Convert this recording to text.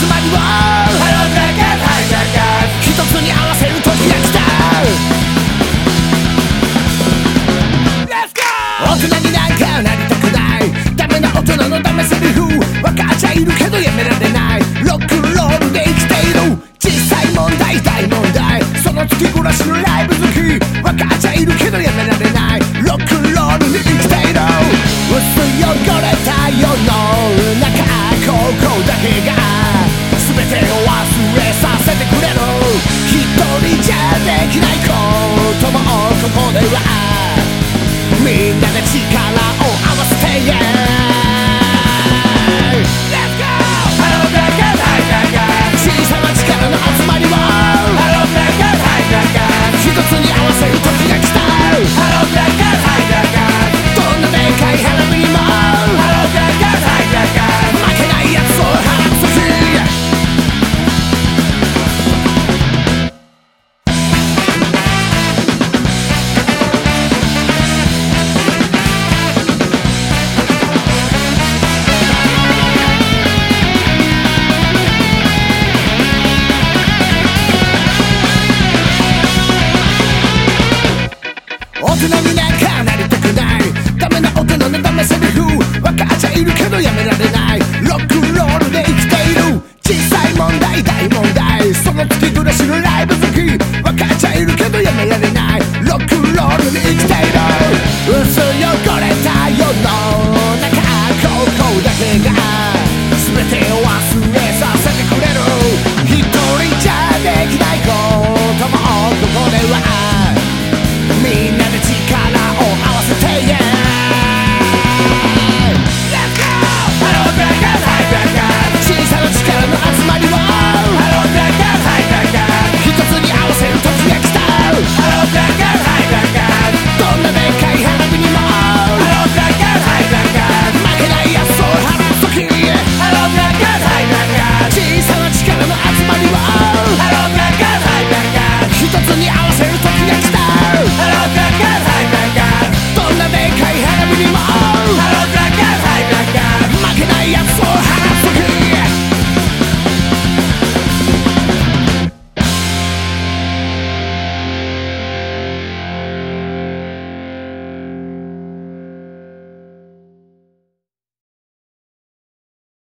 つまりを一つに合わせる時が来た。大人になんかなりたくない。ダメな大人のダメセリフ分かっちゃいるけどやめられない。ロックンロールで生きている。小さい問題大問題。その月暮らしの chica la 大人になかなりたくない。ダメな大人のダメセリフ。分かっちゃいるけどやめられない。ロックンロールで生きている。小さい問題大問題。その月暮らしのライブ好き。分かっちゃいるけどやめられない。ロック